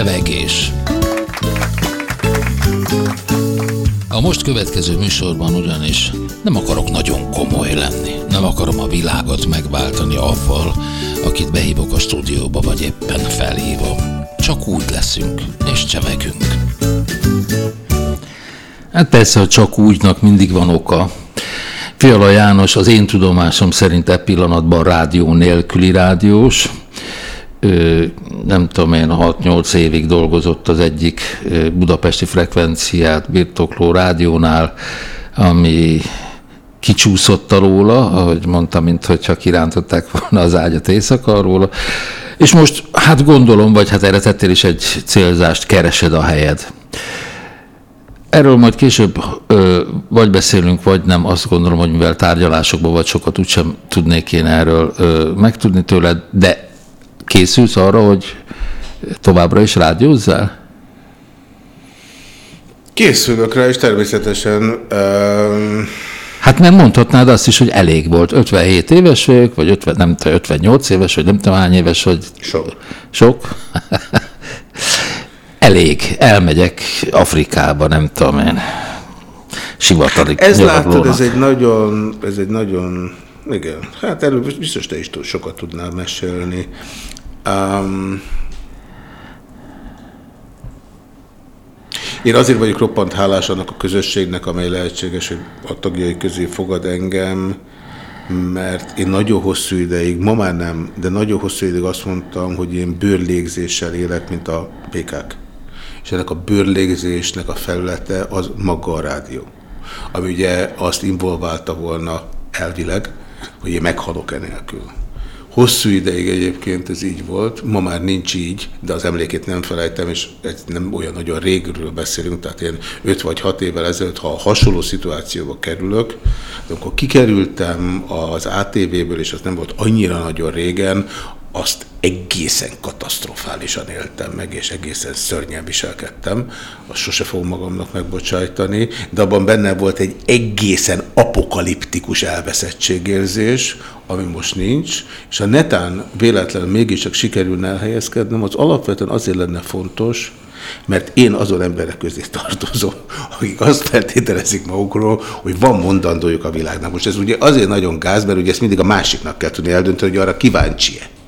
Csevegés A most következő műsorban ugyanis nem akarok nagyon komoly lenni. Nem akarom a világot megváltani avval, akit behívok a stúdióba, vagy éppen felhívom. Csak úgy leszünk, és csevegünk. Hát persze, hogy csak úgynak mindig van oka. Fiala János az én tudomásom szerint e pillanatban rádió nélküli rádiós, nem tudom én, 6-8 évig dolgozott az egyik budapesti frekvenciát birtokló rádiónál, ami kicsúszott róla, ahogy mondtam, mint hogyha kirántották volna az ágyat éjszaka róla, és most hát gondolom, vagy hát erre tettél is egy célzást, keresed a helyed. Erről majd később ö, vagy beszélünk, vagy nem. Azt gondolom, hogy mivel tárgyalásokban vagy sokat úgysem tudnék én erről ö, megtudni tőled, de készülsz arra, hogy továbbra is rádiózzál? Készülök rá, és természetesen... Um... Hát nem mondhatnád azt is, hogy elég volt. 57 éves vagyok, vagy 50, nem 58 éves, vagy nem tudom hány éves, hogy... Sok. Sok? elég. Elmegyek Afrikába, nem tudom én. Sivatali Ez látod, ez egy nagyon, ez egy nagyon, igen, hát erről biztos te is sokat tudnál mesélni. Um, én azért vagyok roppant hálás annak a közösségnek, amely lehetséges, hogy a tagjai közé fogad engem, mert én nagyon hosszú ideig, ma már nem, de nagyon hosszú ideig azt mondtam, hogy én bőrlégzéssel élek, mint a pékák. És ennek a bőrlégzésnek a felülete az maga a rádió. Ami ugye azt involválta volna elvileg, hogy én meghalok enélkül. Hosszú ideig egyébként ez így volt, ma már nincs így, de az emlékét nem felejtem, és nem olyan nagyon régről beszélünk, tehát én 5 vagy 6 évvel ezelőtt, ha hasonló szituációba kerülök, de akkor kikerültem az ATV-ből, és az nem volt annyira nagyon régen, azt egészen katasztrofálisan éltem meg, és egészen szörnyen viselkedtem. Azt sose fogom magamnak megbocsájtani, de abban benne volt egy egészen apokaliptikus elveszettségérzés, ami most nincs, és ha netán véletlenül mégiscsak sikerülne elhelyezkednem, az alapvetően azért lenne fontos, mert én azon emberek közé tartozom, akik azt feltételezik magukról, hogy van mondandójuk a világnak. Most ez ugye azért nagyon gáz, mert ugye ezt mindig a másiknak kell tudni eldönteni, hogy arra kíváncsi-e.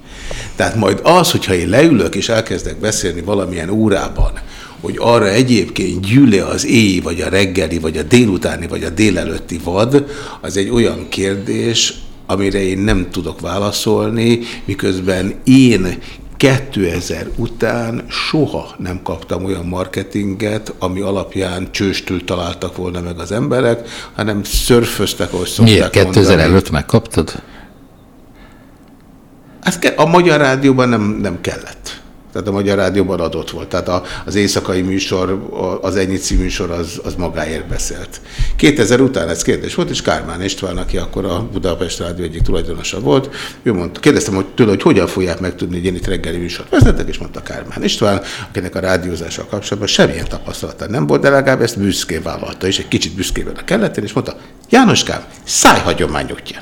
Tehát majd az, hogyha én leülök és elkezdek beszélni valamilyen órában, hogy arra egyébként gyűle az éjjel, vagy a reggeli, vagy a délutáni, vagy a délelőtti vad, az egy olyan kérdés, amire én nem tudok válaszolni, miközben én 2000 után soha nem kaptam olyan marketinget, ami alapján csőstül találtak volna meg az emberek, hanem szörföztek, ahogy szokták Miért? 2000 előtt megkaptad? Ezt a Magyar Rádióban nem, nem kellett. Tehát a Magyar Rádióban adott volt. Tehát a, az éjszakai műsor, az ennyi műsor az, az magáért beszélt. 2000 után ez kérdés volt, és Kármán István, aki akkor a Budapest Rádió egyik tulajdonosa volt, ő mondta, kérdeztem hogy tőle, hogy hogyan fogják megtudni, hogy én itt reggeli műsort vezetek, és mondta Kármán István, akinek a rádiózással kapcsolatban semmilyen tapasztalata nem volt, de legalább ezt büszkén vállalta, és egy kicsit büszkében a kelletén, és mondta, Jánoskám, szájhagyomány útja.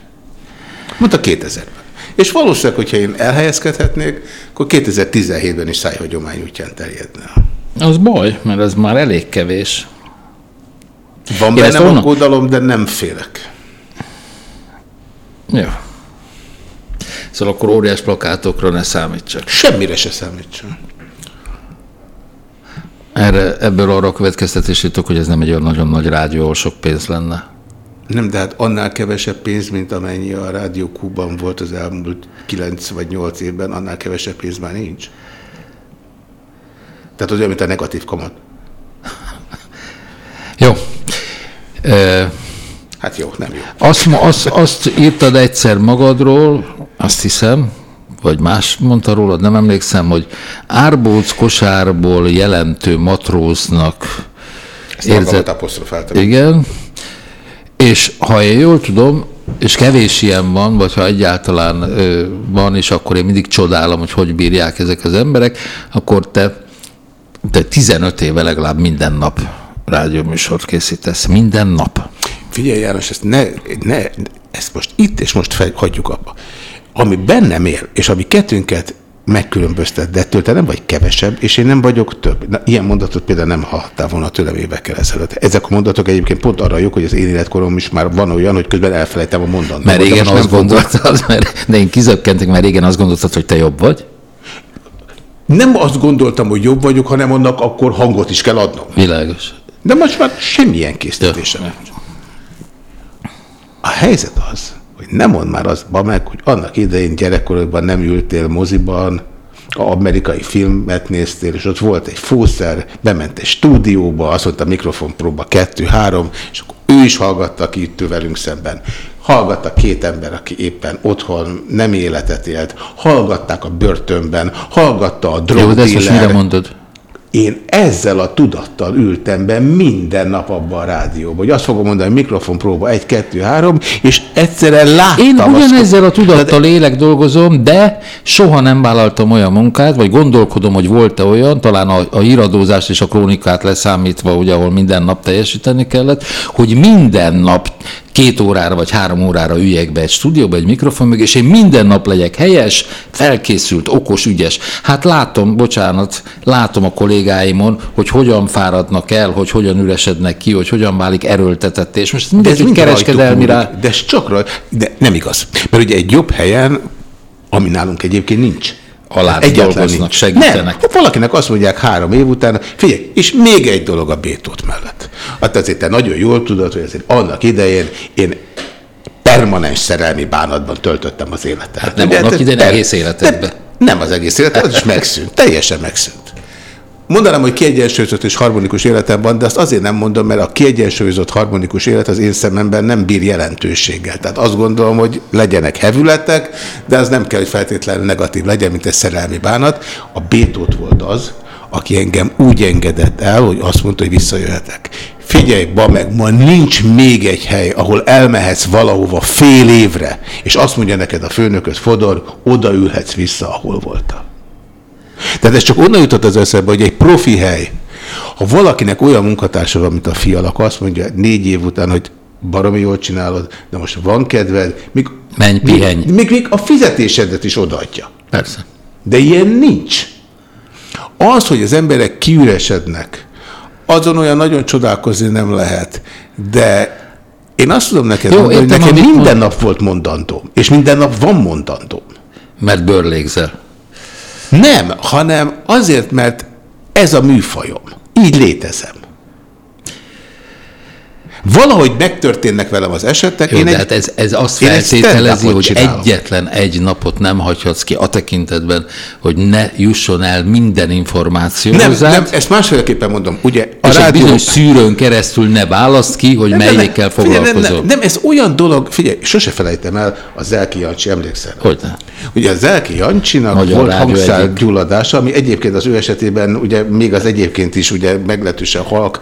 Mondta 2000-ben. És valószínűleg, hogyha én elhelyezkedhetnék, akkor 2017-ben is szájhagyomány útján terjedne. Az baj, mert ez már elég kevés. Van én bennem aggodalom, de nem félek. Jó. Szóval akkor óriás plakátokra ne számítsak. Semmire se számítsak. Erre, ebből arra a következtetés jutok, hogy ez nem egy olyan nagyon nagy rádió, ahol sok pénz lenne. Nem, de hát annál kevesebb pénz, mint amennyi a Rádió Kuban volt az elmúlt 9 vagy 8 évben, annál kevesebb pénz már nincs. Tehát az olyan, mint a negatív kamat. Jó. E, hát jó, nem jó. Azt, azt, azt írtad egyszer magadról, azt hiszem, vagy más mondta rólad, nem emlékszem, hogy árbóc kosárból jelentő matróznak Ezt érzett. Igen, és ha én jól tudom, és kevés ilyen van, vagy ha egyáltalán ö, van, és akkor én mindig csodálom, hogy hogy bírják ezek az emberek, akkor te, te 15 éve legalább minden nap rádióműsort készítesz. Minden nap. Figyelj János, ezt, ne, ne, ezt most itt és most hagyjuk abba. Ami bennem él, és ami kettőnket megkülönböztet, de ettől te nem vagy kevesebb, és én nem vagyok több. Na, ilyen mondatot például nem hallottál volna tőlem évekkel ezelőtt. Ezek a mondatok egyébként pont arra jók, hogy az én életkorom is már van olyan, hogy közben elfelejtem a mondatot. Mert régen azt gondoltad, mert, de én kizökkentek, mert régen azt gondoltad, hogy te jobb vagy? Nem azt gondoltam, hogy jobb vagyok, hanem annak akkor hangot is kell adnom. Világos. De most már semmilyen készítésem nem. A helyzet az, hogy nem mond már azt meg, hogy annak idején gyerekkorodban nem ültél moziban, a amerikai filmet néztél, és ott volt egy fószer, bement egy stúdióba, azt mondta mikrofonpróba kettő-három, és akkor ő is hallgatta, aki itt velünk szemben. Hallgatta két ember, aki éppen otthon nem életet élt. Hallgatták a börtönben, hallgatta a drogdíler. Jó, de ezt most mire mondod? Én ezzel a tudattal ültem be minden nap abban a rádióban, hogy azt fogom mondani, mikrofon próba 1, 2, 3, és egyszerűen láttam. Én ugyanezzel a tudattal élek, dolgozom, de soha nem vállaltam olyan munkát, vagy gondolkodom, hogy volt-e olyan, talán a, a híradózást és a krónikát leszámítva, ugye, ahol minden nap teljesíteni kellett, hogy minden nap két órára vagy három órára üljek be egy stúdióba, egy mikrofon mögé, és én minden nap legyek helyes, felkészült, okos, ügyes. Hát látom, bocsánat, látom a kollégáimon, hogy hogyan fáradnak el, hogy hogyan üresednek ki, hogy hogyan válik erőltetett, és most mindegy, ez mind kereskedelmi rá... De ez csak rajta, de nem igaz. Mert ugye egy jobb helyen, ami nálunk egyébként nincs, alá dolgoznak, segítenek. Nem, valakinek azt mondják három év után, figyelj, és még egy dolog a Bétót mellett. Hát azért te nagyon jól tudod, hogy azért annak idején én permanens szerelmi bánatban töltöttem az életet. Hát nem annak idején egész életedben. Nem, nem az egész életed, az is megszűnt. Teljesen megszűnt. Mondanám, hogy kiegyensúlyozott és harmonikus életem van, de azt azért nem mondom, mert a kiegyensúlyozott harmonikus élet az én szememben nem bír jelentőséggel. Tehát azt gondolom, hogy legyenek hevületek, de az nem kell, hogy feltétlenül negatív legyen, mint egy szerelmi bánat. A Bétót volt az, aki engem úgy engedett el, hogy azt mondta, hogy visszajöhetek. Figyelj, ba meg, ma nincs még egy hely, ahol elmehetsz valahova fél évre, és azt mondja neked a főnököt, Fodor, odaülhetsz vissza, ahol voltál. Tehát ez csak onnan jutott az eszembe, hogy egy profi hely, ha valakinek olyan munkatársa van, mint a fialak, azt mondja négy év után, hogy baromi jól csinálod, de most van kedved, még, Menj, pihenj. Még, még, még a fizetésedet is odaadja. Persze. De ilyen nincs. Az, hogy az emberek kiüresednek, azon olyan nagyon csodálkozni nem lehet, de én azt tudom neked Jó, mondani, hogy nekem minden mond... nap volt mondandóm, és minden nap van mondandóm. Mert bőrlégzel. Nem, hanem azért, mert ez a műfajom. Így létezem. Valahogy megtörténnek velem az esetek. Jó, én de egy, hát ez, ez azt feltételezi, hogy csinálom. egyetlen egy napot nem hagyhatsz ki a tekintetben, hogy ne jusson el minden információ nem, hozzád. Nem, ezt másféleképpen mondom. Ugye a és rádió... bizonyos szűrőn keresztül ne választ ki, hogy nem, melyikkel foglalkozol. Nem, nem, nem, ez olyan dolog, figyelj, sose felejtem el a Zelki Jancsi, emlékszel? Hogy nem? Ugye a Zelki Jancsinak Magyar volt hangszárgyulladása, ami egyébként az ő esetében, ugye még az egyébként is ugye meglehetősen halk,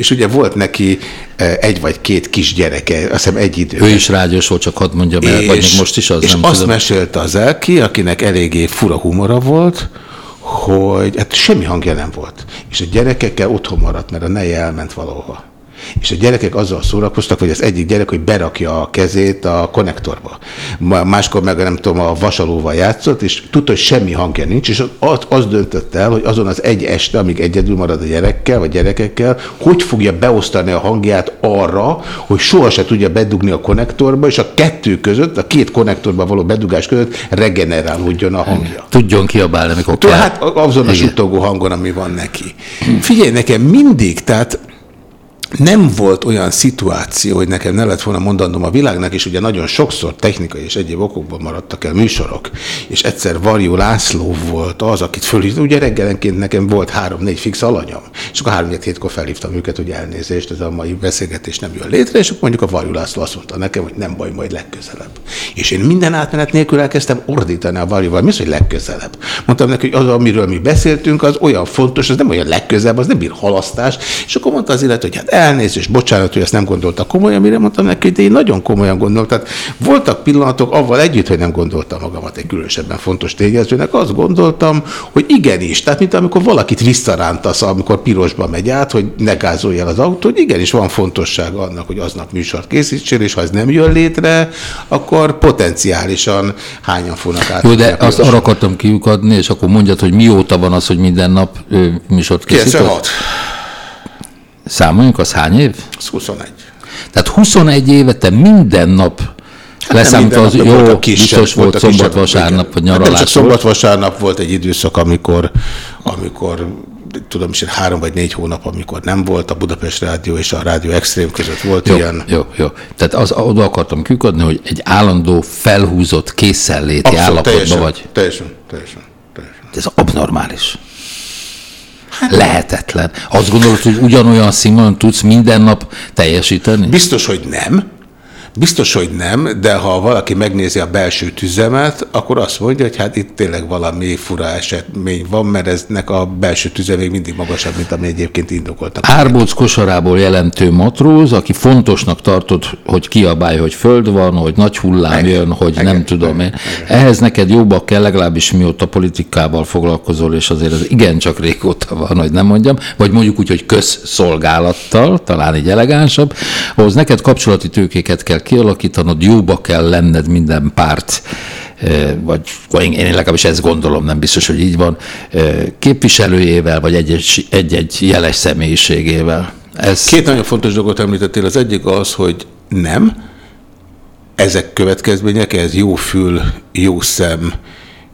és ugye volt neki e, egy vagy két kisgyereke, azt hiszem egy idő. Ő is rádiós volt, csak hadd mondjam el, és, vagy még most is az és nem azt tudom. mesélte az Elki, akinek eléggé fura humora volt, hogy hát semmi hangja nem volt. És a gyerekekkel otthon maradt, mert a neje elment valahova és a gyerekek azzal szórakoztak, hogy az egyik gyerek, hogy berakja a kezét a konnektorba. Máskor meg nem tudom, a vasalóval játszott, és tudta, hogy semmi hangja nincs, és az, az döntött el, hogy azon az egy este, amíg egyedül marad a gyerekkel, vagy gyerekekkel, hogy fogja beosztani a hangját arra, hogy soha se tudja bedugni a konnektorba, és a kettő között, a két konnektorba való bedugás között regenerálódjon a hangja. Tudjon kiabálni, amikor kell. Hát azon a suttogó hangon, ami van neki. Figyelj, nekem mindig, tehát nem volt olyan szituáció, hogy nekem ne lett volna mondanom a világnak, és ugye nagyon sokszor technikai és egyéb okokban maradtak el műsorok, és egyszer Varjú László volt az, akit fölhívt, ugye reggelenként nekem volt három-négy fix alanyom, és akkor három hétkor felhívtam őket, hogy elnézést, ez a mai beszélgetés nem jön létre, és akkor mondjuk a Varjú László azt mondta nekem, hogy nem baj, majd legközelebb. És én minden átmenet nélkül elkezdtem ordítani a Varjúval, mi az, hogy legközelebb? Mondtam neki, hogy az, amiről mi beszéltünk, az olyan fontos, az nem olyan legközelebb, az nem bír halasztást, és akkor mondta az illető, hogy hát elnézést, bocsánat, hogy ezt nem gondolta komolyan, mire mondtam neki, hogy én nagyon komolyan gondoltam. Tehát voltak pillanatok avval együtt, hogy nem gondoltam magamat egy különösebben fontos tényezőnek, azt gondoltam, hogy igenis, tehát mint amikor valakit visszarántasz, amikor pirosba megy át, hogy ne gázolj el az autó, hogy igenis van fontossága annak, hogy aznap műsort készítsél, és ha ez nem jön létre, akkor potenciálisan hányan fognak át. Jó, de azt arra akartam kiukadni, és akkor mondjad, hogy mióta van az, hogy minden nap műsort készített? 96. Számoljunk, az hány év? Az 21. Tehát 21 éve te minden nap Hát Leszámítva az jó, biztos volt szombat-vasárnap, vagy nyaralás. Hát nem csak szombat-vasárnap volt egy időszak, amikor, amikor tudom is, három vagy négy hónap, amikor nem volt a Budapest Rádió és a Rádió Extrém között volt jó, ilyen. Jó, jó. Tehát az, oda akartam kükadni, hogy egy állandó, felhúzott készenléti állapotban vagy. Teljesen, teljesen, teljesen. Ez abnormális. Lehetetlen. Azt gondolod, hogy ugyanolyan színvonalon tudsz minden nap teljesíteni? Biztos, hogy nem. Biztos, hogy nem, de ha valaki megnézi a belső tüzemet, akkor azt mondja, hogy hát itt tényleg valami fura esetmény van, mert eznek a belső tüze még mindig magasabb, mint ami egyébként indokoltak. Árbóc kosarából jelentő matróz, aki fontosnak tartott, hogy kiabálja, hogy föld van, hogy nagy hullám engem, jön, hogy engem, nem tudom én. Ehhez neked jobbak kell, legalábbis mióta politikával foglalkozol, és azért ez igencsak régóta van, hogy nem mondjam, vagy mondjuk úgy, hogy közszolgálattal, talán egy elegánsabb, ahhoz neked kapcsolati tőkéket kell kialakítanod, jóba kell lenned minden párt, eh, vagy én legalábbis ezt gondolom, nem biztos, hogy így van, eh, képviselőjével, vagy egy-egy jeles személyiségével. Ez... Két nagyon fontos dolgot említettél. Az egyik az, hogy nem, ezek következmények, ez jó fül, jó szem,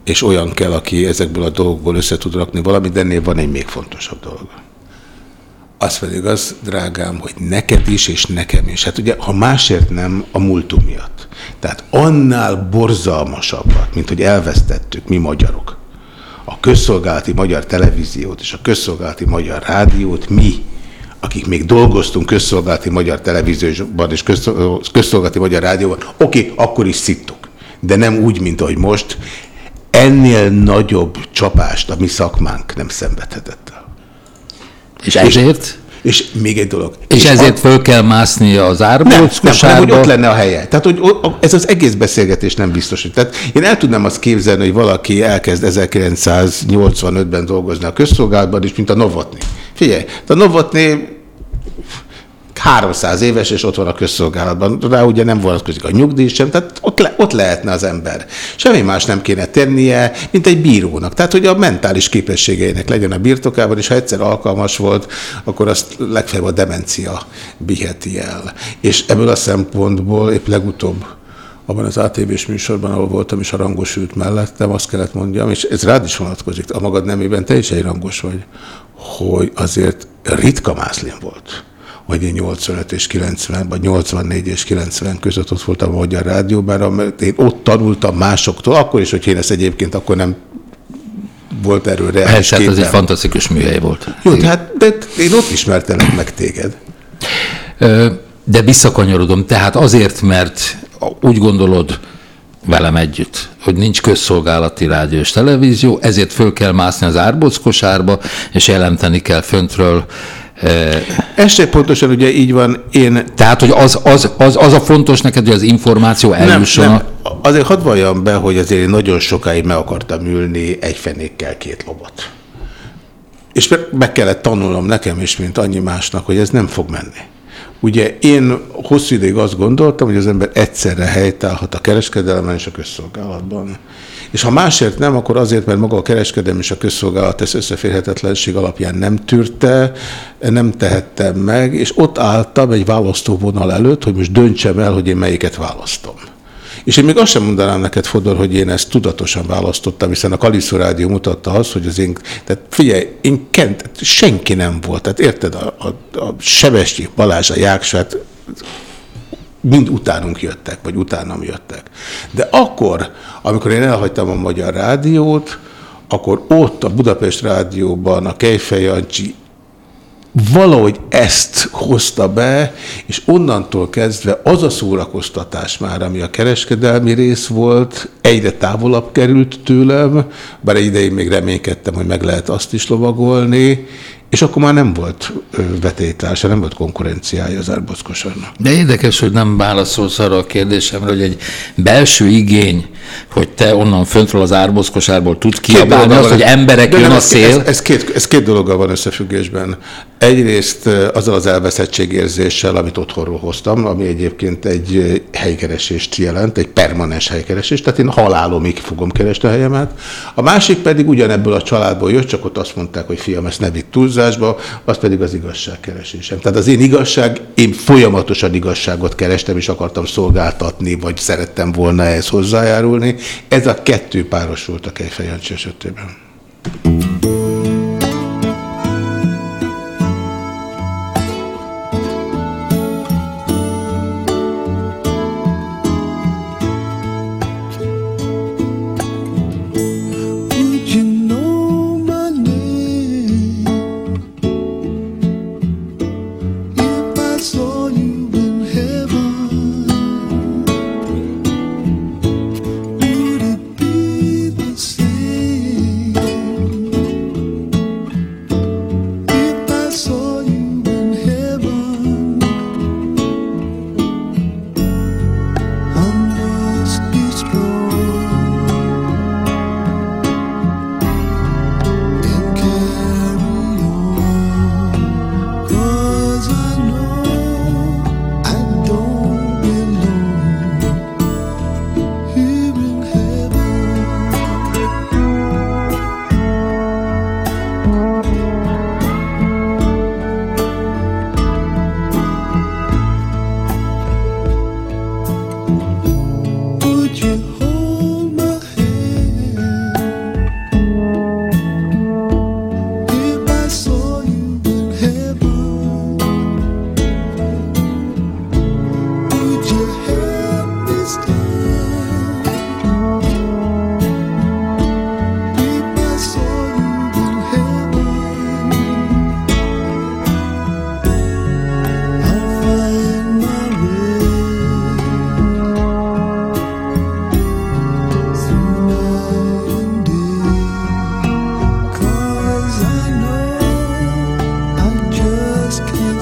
és olyan kell, aki ezekből a dolgokból össze tud rakni valamit, de ennél van egy még fontosabb dolog. Az pedig az, drágám, hogy neked is, és nekem is. Hát ugye, ha másért nem, a múltum miatt. Tehát annál borzalmasabbat, mint hogy elvesztettük mi magyarok. A közszolgálati magyar televíziót és a közszolgálati magyar rádiót mi, akik még dolgoztunk közszolgálati magyar televízióban és közszolgálati magyar rádióban, oké, akkor is szittuk. De nem úgy, mint ahogy most. Ennél nagyobb csapást a mi szakmánk nem szenvedhetett. És ezért? És még egy dolog. És, és ezért a... föl kell mászni az árbolc nem, nem, hogy ott lenne a helye. Tehát, hogy ez az egész beszélgetés nem biztos. Hogy, tehát én el tudnám azt képzelni, hogy valaki elkezd 1985-ben dolgozni a közszolgálatban is, mint a Novotny. Figyelj, a Novotny 300 éves, és ott van a közszolgálatban. Rá ugye nem vonatkozik a nyugdíj sem, tehát ott, le, ott lehetne az ember. Semmi más nem kéne tennie, mint egy bírónak. Tehát, hogy a mentális képességeinek legyen a birtokában, és ha egyszer alkalmas volt, akkor azt legfeljebb a demencia biheti el. És ebből a szempontból épp legutóbb abban az ATV-s műsorban, ahol voltam, és a rangos ült mellettem, azt kellett mondjam, és ez rád is vonatkozik, a magad nemében te is egy rangos vagy, hogy azért ritka mászlén volt vagy én 85 és 90, vagy 84 és 90 között ott voltam a Magyar Rádióban, mert én ott tanultam másoktól, akkor is, hogy én ezt egyébként akkor nem volt erről reális Persze, hát ez egy fantasztikus műhely volt. Jó, tehát de én ott ismertelek meg téged. De visszakanyarodom, tehát azért, mert úgy gondolod velem együtt, hogy nincs közszolgálati rádió és televízió, ezért föl kell mászni az árbockosárba, és jelenteni kell föntről ez se pontosan ugye így van, én... Tehát, hogy az, az, az, az a fontos neked, hogy az információ eljusson? Nem, nem. Azért hadd valljam be, hogy azért én nagyon sokáig meg akartam ülni egy fenékkel két lobot. És meg kellett tanulnom nekem is, mint annyi másnak, hogy ez nem fog menni. Ugye én hosszú ideig azt gondoltam, hogy az ember egyszerre helytállhat a kereskedelemben és a közszolgálatban. És ha másért nem, akkor azért, mert maga a kereskedelem és a közszolgálat ezt összeférhetetlenség alapján nem tűrte, nem tehettem meg, és ott álltam egy választóvonal előtt, hogy most döntsem el, hogy én melyiket választom. És én még azt sem mondanám neked, Fodor, hogy én ezt tudatosan választottam, hiszen a Kaliszó Rádió mutatta azt, hogy az én, tehát figyelj, én kent, senki nem volt, tehát érted, a, a, a Sebesti Balázs, a Jáksát, mind utánunk jöttek, vagy utánam jöttek. De akkor, amikor én elhagytam a Magyar Rádiót, akkor ott a Budapest Rádióban a Kejfej Jancsi valahogy ezt hozta be, és onnantól kezdve az a szórakoztatás már, ami a kereskedelmi rész volt, egyre távolabb került tőlem, bár egy ideig még reménykedtem, hogy meg lehet azt is lovagolni, és akkor már nem volt vetélytársa, nem volt konkurenciája az árboszkosannak. De érdekes, hogy nem válaszolsz arra a kérdésemre, hogy egy belső igény, hogy te onnan föntről az árboszkosárból tudsz kiabálni azt, hogy emberek jön a szél. Ez, ez, két, ez két dologgal van összefüggésben. Egyrészt azzal az elveszettségérzéssel, amit otthonról hoztam, ami egyébként egy helykeresést jelent, egy permanens helykeresést, tehát én halálomig fogom keresni a helyemet. A másik pedig ugyanebből a családból jött, csak ott azt mondták, hogy fiam, ezt ne vitt túlzásba, az pedig az igazságkeresésem. Tehát az én igazság, én folyamatosan igazságot kerestem, és akartam szolgáltatni, vagy szerettem volna ehhez hozzájárulni. Ez a kettő párosult a Kejfejancsi esetében. Rádió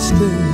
stay.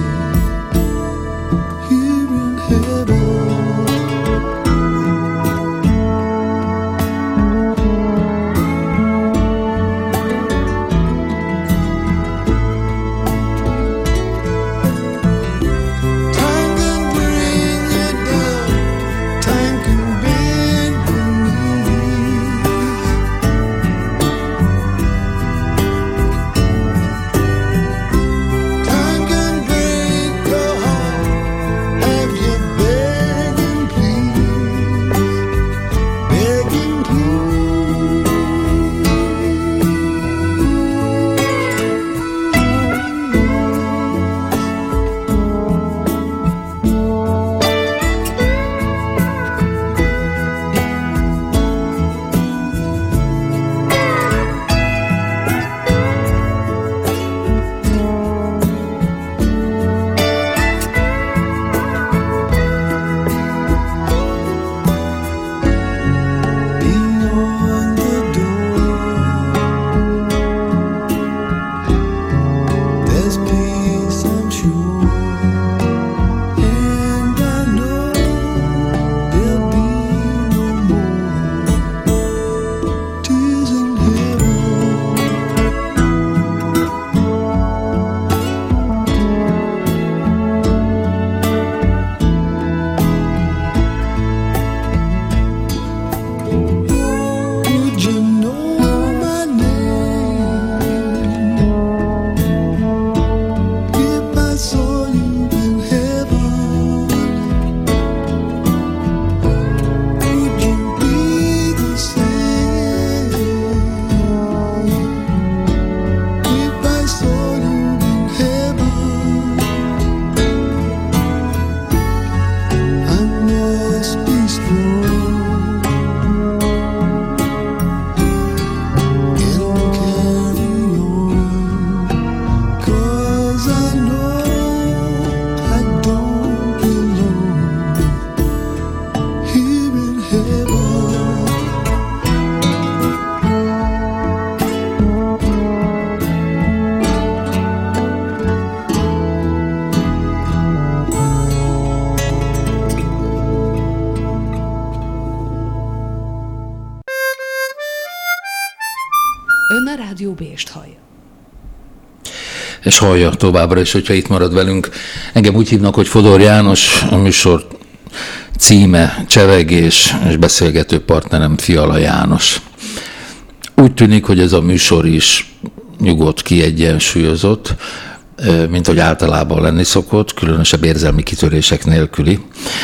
Hallja továbbra is, hogyha itt marad velünk. Engem úgy hívnak, hogy Fodor János, a műsor címe Csevegés, és beszélgető partnerem Fiala János. Úgy tűnik, hogy ez a műsor is nyugodt, kiegyensúlyozott mint hogy általában lenni szokott, különösebb érzelmi kitörések nélküli.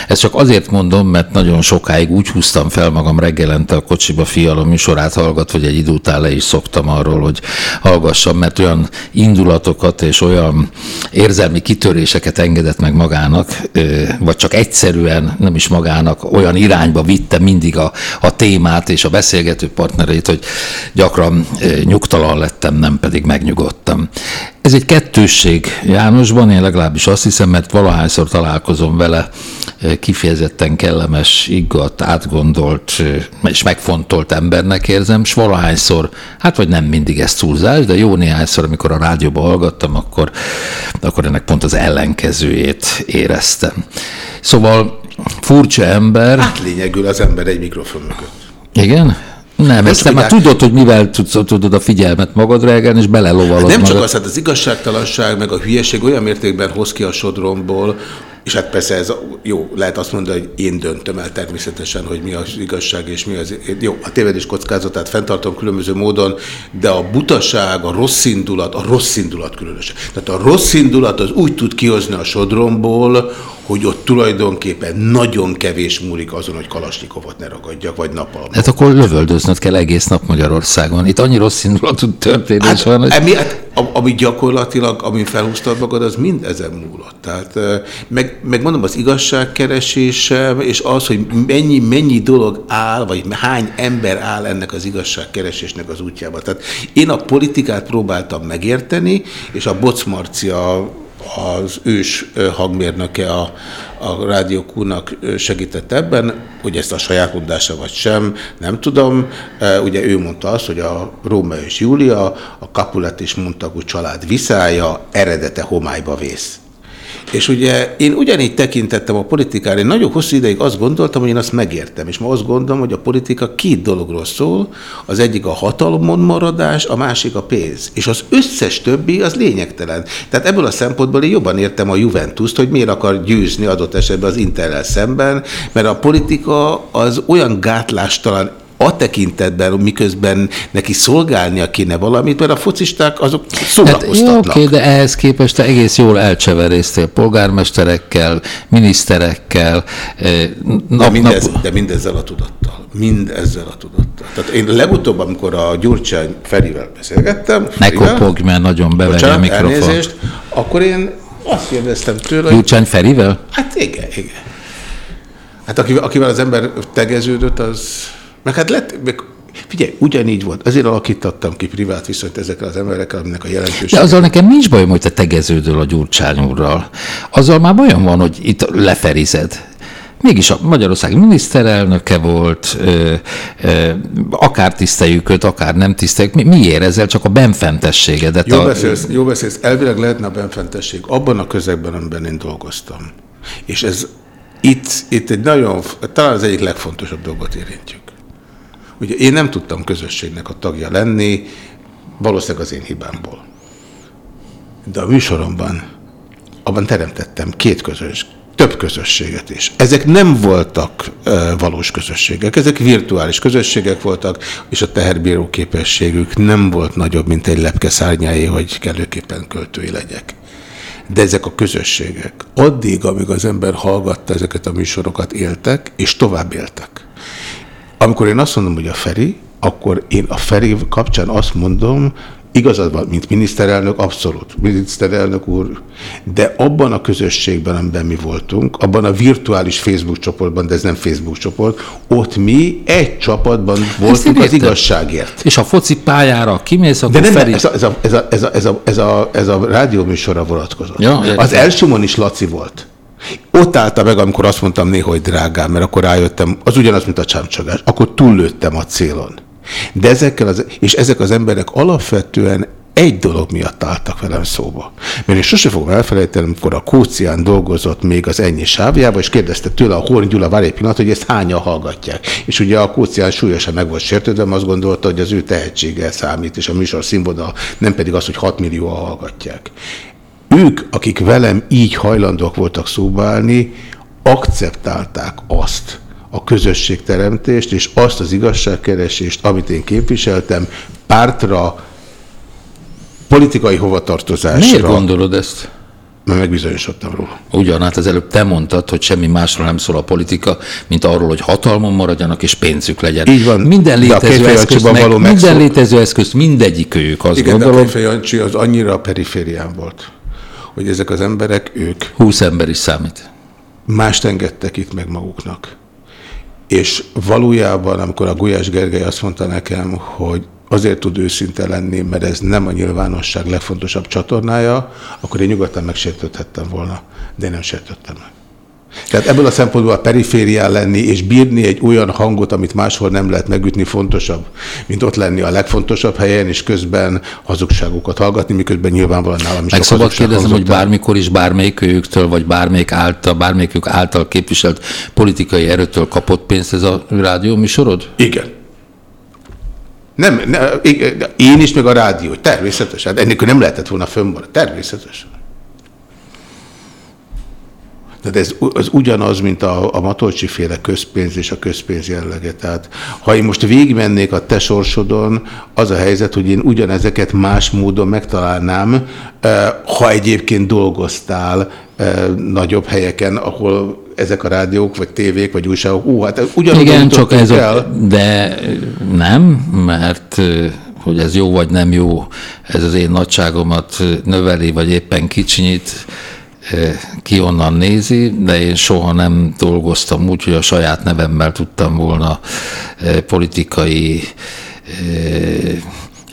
Ezt csak azért mondom, mert nagyon sokáig úgy húztam fel magam reggelente a kocsiba fiala műsorát hallgat, hogy egy idő után le is szoktam arról, hogy hallgassam, mert olyan indulatokat és olyan érzelmi kitöréseket engedett meg magának, vagy csak egyszerűen nem is magának, olyan irányba vitte mindig a, a témát és a beszélgető partnerét, hogy gyakran nyugtalan lettem, nem pedig megnyugodtam. Ez egy kettősség Jánosban, én legalábbis azt hiszem, mert valahányszor találkozom vele, kifejezetten kellemes, iggat, átgondolt és megfontolt embernek érzem, és valahányszor, hát vagy nem mindig ez túlzás, de jó néhányszor, amikor a rádióba hallgattam, akkor, akkor ennek pont az ellenkezőjét éreztem. Szóval furcsa ember. Hát lényegül az ember egy mikrofon mögött. Igen? Nem, ezt te már tudod, hogy mivel tudsz, tudod a figyelmet magadra elgen, és belelovalod Nem magad. csak az, hát az igazságtalanság, meg a hülyeség olyan mértékben hoz ki a sodromból, és hát persze ez jó, lehet azt mondani, hogy én döntöm el természetesen, hogy mi az igazság és mi az... Jó, a tévedés kockázatát fenntartom különböző módon, de a butaság, a rossz indulat, a rossz indulat különösen. Tehát a rossz indulat az úgy tud kihozni a sodromból, hogy ott tulajdonképpen nagyon kevés múlik azon, hogy Kalasnyikovot ne ragadjak, vagy napalmot. Hát akkor lövöldöznöd kell egész nap Magyarországon. Itt annyi rossz indulatú történés hát, van, hogy... Emi, hát, ami gyakorlatilag, amin felhúztad magad, az mind ezen múlott. Tehát, meg, meg mondom, az igazságkeresésem, és az, hogy mennyi, mennyi dolog áll, vagy hány ember áll ennek az igazságkeresésnek az útjába. Tehát én a politikát próbáltam megérteni, és a Bocmarcia az ős hangmérnöke a, a Rádió Q-nak segített ebben, hogy ezt a saját mondása vagy sem, nem tudom. Ugye ő mondta azt, hogy a Róma és Júlia, a Capulet és Montagu család viszája eredete homályba vész. És ugye én ugyanígy tekintettem a politikára, én nagyon hosszú ideig azt gondoltam, hogy én azt megértem, és ma azt gondolom, hogy a politika két dologról szól, az egyik a hatalmon maradás, a másik a pénz. És az összes többi az lényegtelen. Tehát ebből a szempontból én jobban értem a Juventus-t, hogy miért akar győzni adott esetben az Interrel szemben, mert a politika az olyan gátlástalan a tekintetben, miközben neki szolgálnia kéne valamit, mert a focisták azok szórakoztatnak. Hát, oké, de ehhez képest te egész jól elcseveréztél polgármesterekkel, miniszterekkel. Eh, nap, de, mindez, nap... de mindezzel a tudattal. Mindezzel a tudattal. Tehát én legutóbb, amikor a Gyurcsány Ferivel beszélgettem. Ne kopogj, mert nagyon beveri a mikrofon. akkor én azt kérdeztem tőle, Gyurcsány Ferivel? Hát igen, igen. Hát akivel az ember tegeződött, az meg hát lett, meg Figyelj, ugyanígy volt. Azért alakítottam ki privát viszonyt ezekkel az emberekkel, aminek a jelentősége. De azzal nekem nincs bajom, hogy te tegeződöl a Gyurcsány úrral. Azzal már bajom van, hogy itt leferized. Mégis a Magyarország miniszterelnöke volt, ö, ö, akár tiszteljük őt, akár nem tiszteljük. Mi, miért ezzel csak a benfentességedet? Jó, a... beszélsz, jó beszélsz, elvileg lehetne a benfentesség abban a közegben, amiben én dolgoztam. És ez itt, itt egy nagyon, talán az egyik legfontosabb dolgot érintjük. Ugye én nem tudtam közösségnek a tagja lenni, valószínűleg az én hibámból. De a műsoromban abban teremtettem két közös, több közösséget is. Ezek nem voltak e, valós közösségek, ezek virtuális közösségek voltak, és a teherbíró képességük nem volt nagyobb, mint egy lepke szárnyáé, hogy kellőképpen költői legyek. De ezek a közösségek addig, amíg az ember hallgatta ezeket a műsorokat, éltek, és tovább éltek. Amikor én azt mondom, hogy a Feri, akkor én a Feri kapcsán azt mondom, igazad van, mint miniszterelnök, abszolút, miniszterelnök úr, de abban a közösségben, amiben mi voltunk, abban a virtuális Facebook csoportban, de ez nem Facebook csoport, ott mi egy csapatban voltunk az igazságért. És a foci pályára kimész, akkor De nem, Feri... ez a, ez a, ez a, ez a, ez a, ez a, rádióműsorra vonatkozott. Ja, az elsőmon is Laci volt. Ott állta meg, amikor azt mondtam néha, hogy drágám, mert akkor rájöttem, az ugyanaz, mint a csámcsagás. Akkor túllőttem a célon. De ezekkel az, és ezek az emberek alapvetően egy dolog miatt álltak velem szóba. Mert én sose fogom elfelejteni, amikor a Kócián dolgozott még az ennyi sávjában, és kérdezte tőle a Horn Gyula, várj egy pillanat, hogy ezt hányan hallgatják. És ugye a Kócián súlyosan meg volt sértődve, azt gondolta, hogy az ő tehetséggel számít, és a műsor színvonal nem pedig az, hogy 6 millió hallgatják. Ők, akik velem így hajlandók voltak szóbálni, akceptálták azt, a közösségteremtést, és azt az igazságkeresést, amit én képviseltem, pártra, politikai hovatartozásra. Miért gondolod ezt? Mert megbizonyosodtam róla. Ugyan, hát az előbb te mondtad, hogy semmi másról nem szól a politika, mint arról, hogy hatalmon maradjanak és pénzük legyen. Így van. Minden létező, eszközt, meg, való minden létező eszközt mindegyik ők, azt Igen, gondolom. de a az annyira a periférián volt, hogy ezek az emberek, ők... Húsz ember is számít. Mást engedtek itt meg maguknak. És valójában, amikor a Gulyás Gergely azt mondta nekem, hogy azért tud őszinte lenni, mert ez nem a nyilvánosság legfontosabb csatornája, akkor én nyugodtan megsértődhettem volna, de én nem sértöttem meg. Tehát ebből a szempontból a periférián lenni és bírni egy olyan hangot, amit máshol nem lehet megütni, fontosabb, mint ott lenni a legfontosabb helyen, és közben hazugságokat hallgatni, miközben nyilvánvalóan nálam is Meg szabad kérdezem, hogy bármikor is bármelyik őktől, vagy bármelyik által, bármelyikük által képviselt politikai erőtől kapott pénzt ez a rádió műsorod? Igen. Nem, nem, én is, meg a rádió, természetesen. Ennél nem lehetett volna fönnmaradni, természetesen. Tehát ez az ugyanaz, mint a, a Matolcsi féle közpénz és a közpénz jellege. Tehát ha én most végigmennék a te sorsodon, az a helyzet, hogy én ugyanezeket más módon megtalálnám, ha egyébként dolgoztál nagyobb helyeken, ahol ezek a rádiók, vagy tévék, vagy újságok, ú, hát ugyanúgy Igen, csak ez el. A, de nem, mert hogy ez jó vagy nem jó, ez az én nagyságomat növeli, vagy éppen kicsinyít, ki onnan nézi, de én soha nem dolgoztam úgy, hogy a saját nevemmel tudtam volna politikai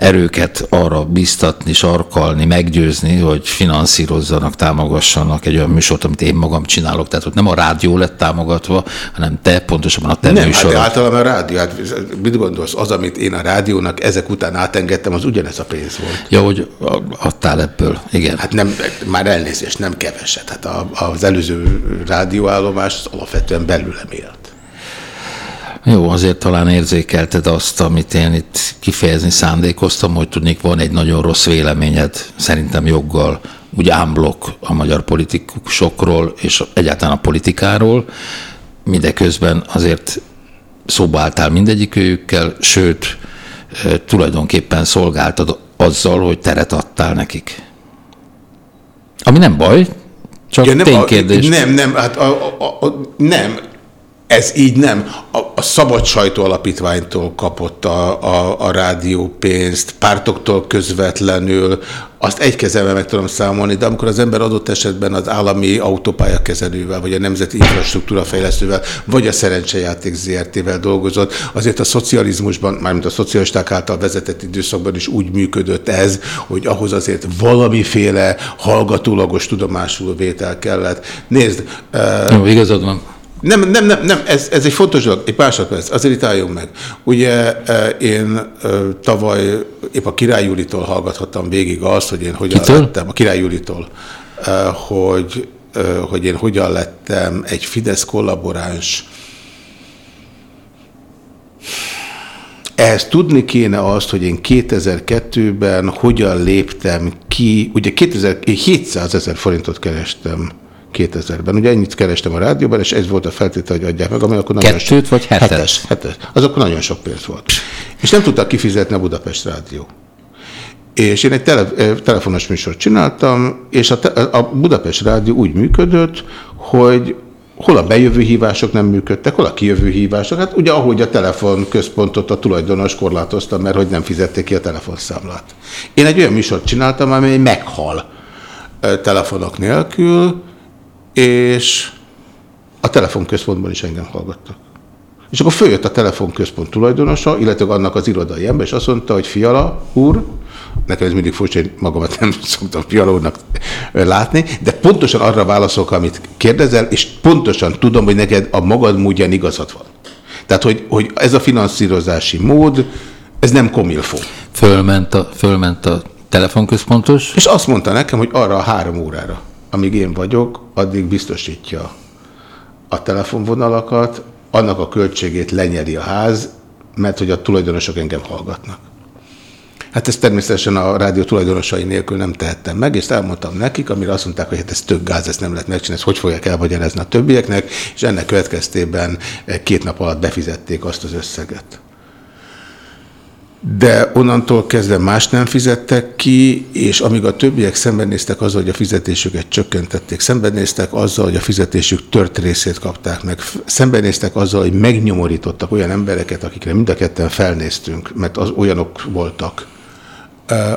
erőket arra biztatni, sarkalni, meggyőzni, hogy finanszírozzanak, támogassanak egy olyan műsort, amit én magam csinálok. Tehát ott nem a rádió lett támogatva, hanem te, pontosabban a te nem, műsorod. Hát általában a rádió, hát mit gondolsz, az, amit én a rádiónak ezek után átengedtem, az ugyanez a pénz volt. Ja, hogy adtál ebből, igen. Hát nem, már elnézést, nem keveset. Hát az előző rádióállomás az alapvetően belőlem élt. Jó, azért talán érzékelted azt, amit én itt kifejezni szándékoztam, hogy tudnék, van egy nagyon rossz véleményed, szerintem joggal, úgy ámblok a magyar politikusokról és egyáltalán a politikáról, mindeközben azért szóba álltál mindegyikőjükkel, sőt, tulajdonképpen szolgáltad azzal, hogy teret adtál nekik. Ami nem baj, csak ja, nem, ténykérdés. A, nem, nem, hát a, a, a, nem, ez így nem. A, a Szabad Sajtó Alapítványtól kapott a, a, a rádió pénzt, pártoktól közvetlenül, azt egy kezemben meg tudom számolni, de amikor az ember adott esetben az állami autópályakezelővel, vagy a Nemzeti Infrastruktúra Fejlesztővel, vagy a Szerencsejáték ZRT-vel dolgozott, azért a szocializmusban, mármint a szocialisták által vezetett időszakban is úgy működött ez, hogy ahhoz azért valamiféle hallgatólagos tudomásul vétel kellett. Nézd! Jó, igazad van. Nem, nem, nem, nem ez, ez egy fontos dolog, egy másodperc, azért itt álljunk meg. Ugye e, én e, tavaly épp a Király Júlitól hallgathattam végig azt, hogy én hogyan Kitől? lettem, a Király Júlitól, e, hogy, hogy én hogyan lettem egy Fidesz kollaboráns. Ehhez tudni kéne azt, hogy én 2002-ben hogyan léptem ki, ugye 2000, 700 ezer forintot kerestem 2000-ben. Ugye ennyit kerestem a rádióban, és ez volt a feltétel, hogy adják meg, ami akkor nagyon Kettőt vagy hetes? Hetes, hetes. Az akkor nagyon sok pénz volt. És nem tudtak kifizetni a Budapest Rádió. És én egy tele, telefonos műsort csináltam, és a, te, a Budapest Rádió úgy működött, hogy hol a bejövő hívások nem működtek, hol a kijövő hívások. Hát ugye ahogy a telefon központot a tulajdonos korlátozta, mert hogy nem fizették ki a telefonszámlát. Én egy olyan műsort csináltam, amely meghal telefonok nélkül, és a telefonközpontban is engem hallgattak. És akkor följött a telefonközpont tulajdonosa, illetve annak az irodai ember, és azt mondta, hogy Fiala úr, nekem ez mindig furcsa, hogy magamat nem szoktam Fiala úrnak látni, de pontosan arra válaszolok, amit kérdezel, és pontosan tudom, hogy neked a magad módján igazad van. Tehát, hogy, hogy ez a finanszírozási mód, ez nem komilfó. Fölment a, fölment a telefonközpontos. És azt mondta nekem, hogy arra a három órára, amíg én vagyok, addig biztosítja a telefonvonalakat, annak a költségét lenyeri a ház, mert hogy a tulajdonosok engem hallgatnak. Hát ezt természetesen a rádió tulajdonosai nélkül nem tehettem meg, és elmondtam nekik, amire azt mondták, hogy hát ez több gáz, ezt nem lehet megcsinálni, ezt hogy fogják elmagyarázni a többieknek, és ennek következtében két nap alatt befizették azt az összeget de onnantól kezdve más nem fizettek ki, és amíg a többiek szembenéztek azzal, hogy a fizetésüket csökkentették, szembenéztek azzal, hogy a fizetésük tört részét kapták meg, szembenéztek azzal, hogy megnyomorítottak olyan embereket, akikre mind a ketten felnéztünk, mert az olyanok voltak,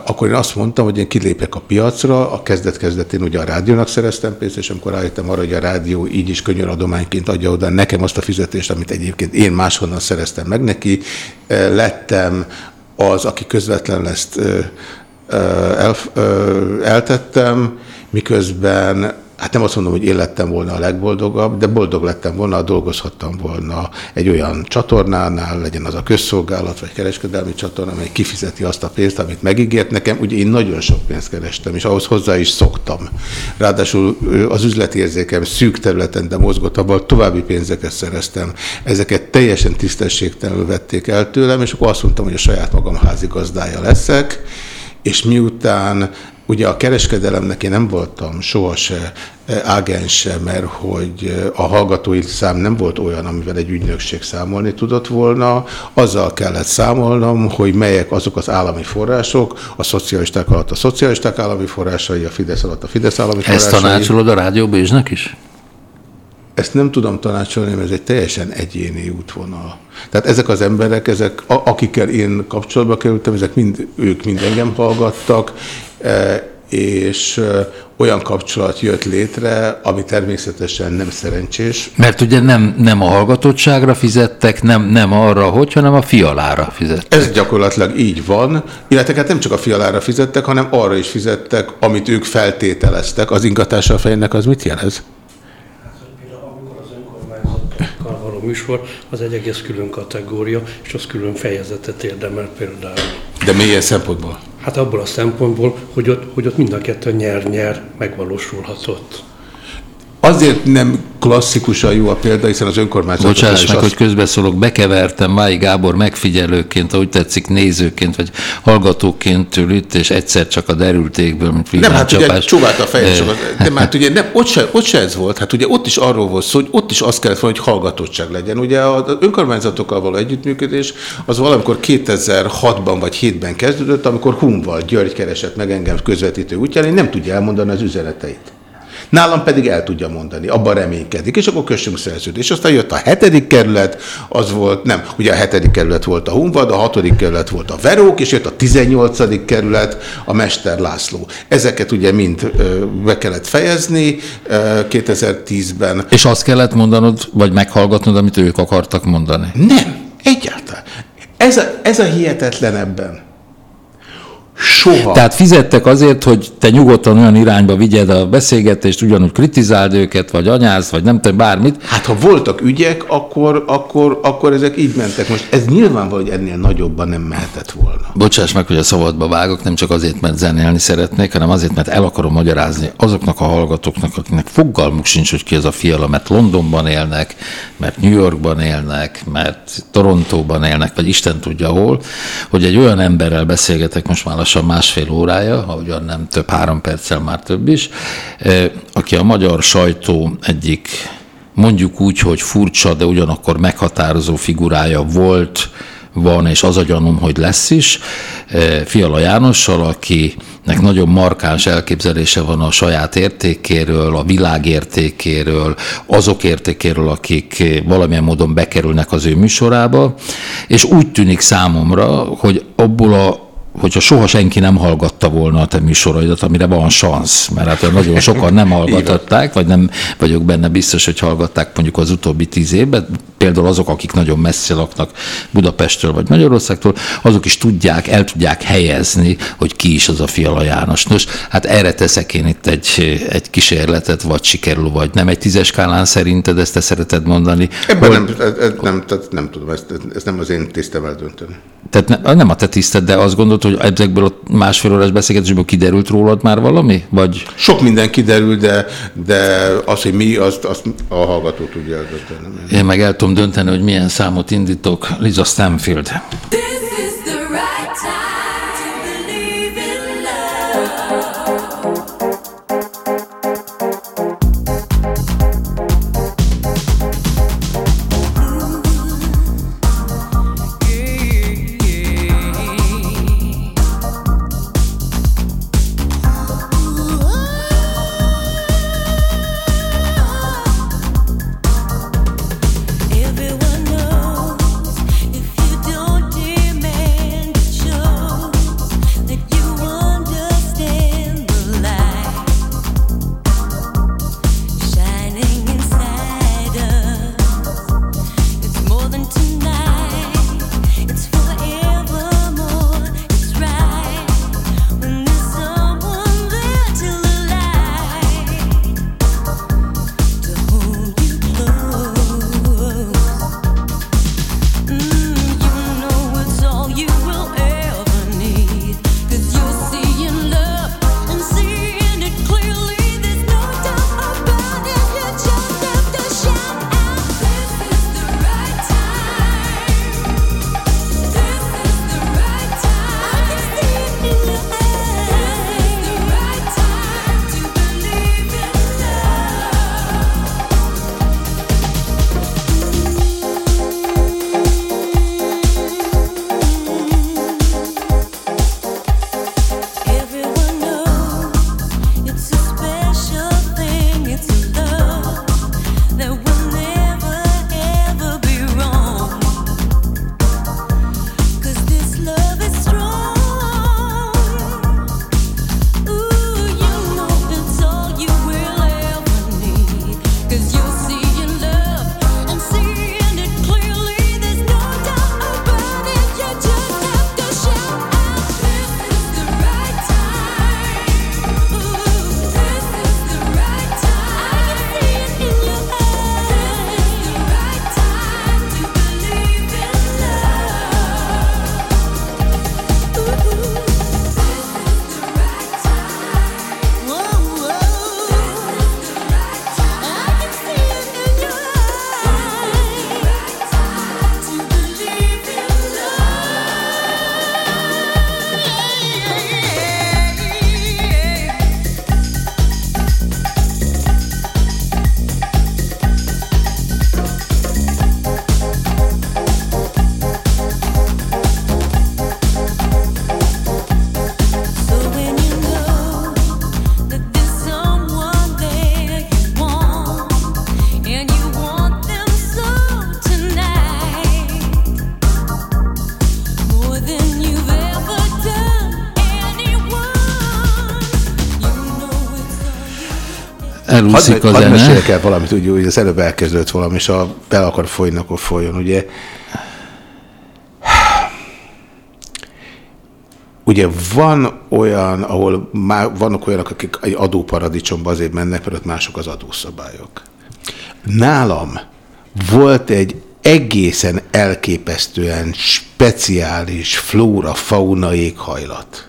akkor én azt mondtam, hogy én kilépek a piacra, a kezdet-kezdetén ugye a rádiónak szereztem pénzt, és amikor rájöttem arra, hogy a rádió így is adományként adja oda nekem azt a fizetést, amit egyébként én máshonnan szereztem meg neki, lettem az, aki közvetlen ezt el, eltettem, miközben hát nem azt mondom, hogy én lettem volna a legboldogabb, de boldog lettem volna, dolgozhattam volna egy olyan csatornánál, legyen az a közszolgálat, vagy kereskedelmi csatorna, amely kifizeti azt a pénzt, amit megígért nekem. Ugye én nagyon sok pénzt kerestem, és ahhoz hozzá is szoktam. Ráadásul az üzletérzékem szűk területen, de mozgott, abban további pénzeket szereztem. Ezeket teljesen tisztességtelenül vették el tőlem, és akkor azt mondtam, hogy a saját magam házigazdája leszek, és miután Ugye a kereskedelemnek én nem voltam sohasem ágense, mert hogy eh, a hallgatói szám nem volt olyan, amivel egy ügynökség számolni tudott volna. Azzal kellett számolnom, hogy melyek azok az állami források, a szocialisták alatt a szocialisták állami forrásai, a Fidesz alatt a Fidesz állami Ezt forrásai. Ezt tanácsolod a rádióbőzsnek is? Ezt nem tudom tanácsolni, mert ez egy teljesen egyéni útvonal. Tehát ezek az emberek, ezek, akikkel én kapcsolatba kerültem, ezek mind, ők mind engem hallgattak, e, és e, olyan kapcsolat jött létre, ami természetesen nem szerencsés. Mert ugye nem, nem a hallgatottságra fizettek, nem, nem arra, hogy, hanem a fialára fizettek. Ez gyakorlatilag így van, illetve hát nem csak a fialára fizettek, hanem arra is fizettek, amit ők feltételeztek. Az ingatása fejnek az mit jelez? műsor, az egy egész külön kategória, és az külön fejezetet érdemel például. De milyen szempontból? Hát abból a szempontból, hogy ott, hogy ott mind a kettő nyer-nyer megvalósulhatott. Azért nem klasszikusan jó a példa, hiszen az önkormányzat... Bocsáss meg, azt... hogy közbeszólok, bekevertem Mái Gábor megfigyelőként, ahogy tetszik, nézőként, vagy hallgatóként ül itt, és egyszer csak a derültékből, mint Nem, hát ugye csóvált a fejem, de hát ugye nem, ott, se, ott se ez volt, hát ugye ott is arról volt szó, hogy ott is azt kellett volna, hogy hallgatottság legyen. Ugye az önkormányzatokkal való együttműködés az valamikor 2006-ban vagy 7-ben kezdődött, amikor Humval György keresett meg engem közvetítő útján, én nem tudja elmondani az üzeneteit. Nálam pedig el tudja mondani, abban reménykedik, és akkor kössünk szerződést. Aztán jött a hetedik kerület, az volt, nem, ugye a hetedik kerület volt a Hunvad, a hatodik kerület volt a Verók, és jött a tizennyolcadik kerület, a Mester László. Ezeket ugye mind be kellett fejezni 2010-ben. És azt kellett mondanod, vagy meghallgatnod, amit ők akartak mondani? Nem, egyáltalán. Ez a, ez a hihetetlen ebben Soha. Tehát fizettek azért, hogy te nyugodtan olyan irányba vigyed a beszélgetést, ugyanúgy kritizáld őket, vagy anyáz, vagy nem tudom, bármit. Hát ha voltak ügyek, akkor, akkor, akkor ezek így mentek. Most ez nyilvánvaló, hogy ennél nagyobban nem mehetett volna. Bocsáss meg, hogy a szabadba vágok, nem csak azért, mert zenélni szeretnék, hanem azért, mert el akarom magyarázni azoknak a hallgatóknak, akiknek fogalmuk sincs, hogy ki az a fiala, mert Londonban élnek, mert New Yorkban élnek, mert Torontóban élnek, vagy Isten tudja hol, hogy egy olyan emberrel beszélgetek most már lassan másfél órája, ha ugyan nem több, három perccel már több is, aki a magyar sajtó egyik mondjuk úgy, hogy furcsa, de ugyanakkor meghatározó figurája volt, van, és az a gyanúm, hogy lesz is, Fiala Jánossal, akinek nagyon markáns elképzelése van a saját értékéről, a világ értékéről, azok értékéről, akik valamilyen módon bekerülnek az ő műsorába, és úgy tűnik számomra, hogy abból a hogyha soha senki nem hallgatta volna a te műsoraidat, amire van szansz, mert hát nagyon sokan nem hallgatották, vagy nem vagyok benne biztos, hogy hallgatták mondjuk az utóbbi tíz évben, például azok, akik nagyon messze laknak Budapestről vagy Magyarországtól, azok is tudják, el tudják helyezni, hogy ki is az a Fiala János. Nos, hát erre teszek én itt egy, egy kísérletet, vagy sikerül, vagy nem. Egy tízes skálán szerinted ezt te szereted mondani? Ebben hogy... nem, nem, tehát nem tudom, ezt, ez nem az én tisztem eldönteni. Tehát ne, nem a te tiszted, de azt gondolod, hogy ezekből a másfél órás beszélgetésből kiderült rólad már valami? Vagy... Sok minden kiderül, de, de az, hogy mi, azt, azt a hallgató tudja eldönteni. Én meg el tudom dönteni, hogy milyen számot indítok. Liza Stanfield. Elúszik hadd, a zene. Hadd el valamit, úgy, hogy az előbb elkezdődött valami, és ha be akar folyni, akkor folyjon. Ugye, ugye van olyan, ahol már vannak olyanok, akik egy adóparadicsomba azért mennek, mert ott mások az adószabályok. Nálam volt egy egészen elképesztően speciális flóra-fauna éghajlat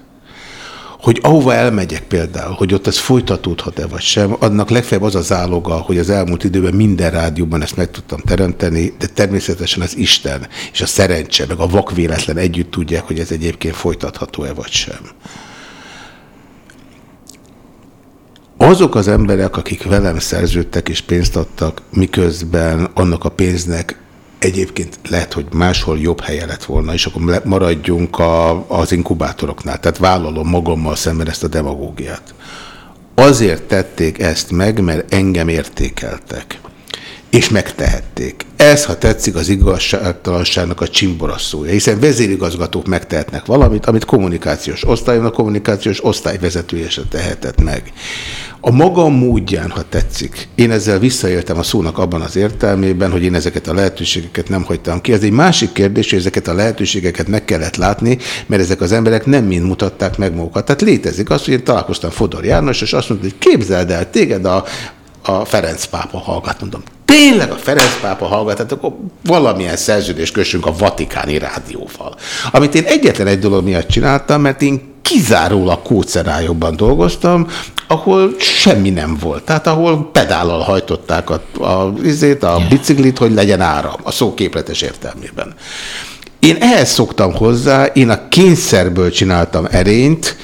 hogy ahova elmegyek például, hogy ott ez folytatódhat-e vagy sem, annak legfeljebb az az áloga, hogy az elmúlt időben minden rádióban ezt meg tudtam teremteni, de természetesen az Isten és a szerencse, meg a vakvéletlen együtt tudják, hogy ez egyébként folytatható-e vagy sem. Azok az emberek, akik velem szerződtek és pénzt adtak, miközben annak a pénznek egyébként lehet, hogy máshol jobb helye lett volna, és akkor maradjunk a, az inkubátoroknál. Tehát vállalom magammal szemben ezt a demagógiát. Azért tették ezt meg, mert engem értékeltek. És megtehették. Ez, ha tetszik, az igazságtalanságnak a csimboraszója, hiszen vezérigazgatók megtehetnek valamit, amit kommunikációs osztályon a kommunikációs osztály vezetője se tehetett meg a maga módján, ha tetszik. Én ezzel visszaéltem a szónak abban az értelmében, hogy én ezeket a lehetőségeket nem hagytam ki. Ez egy másik kérdés, hogy ezeket a lehetőségeket meg kellett látni, mert ezek az emberek nem mind mutatták meg magukat. Tehát létezik az, hogy én találkoztam Fodor János, és azt mondta, hogy képzeld el, téged a, a Ferenc pápa hallgat, mondom, tényleg a Ferenc pápa hallgat, tehát akkor valamilyen szerződést kössünk a Vatikáni rádióval. Amit én egyetlen egy dolog miatt csináltam, mert én kizárólag kócerájokban dolgoztam, ahol semmi nem volt. Tehát ahol pedállal hajtották a, a, a, a biciklit, hogy legyen áram, a szó képletes értelmében. Én ehhez szoktam hozzá, én a kényszerből csináltam erényt,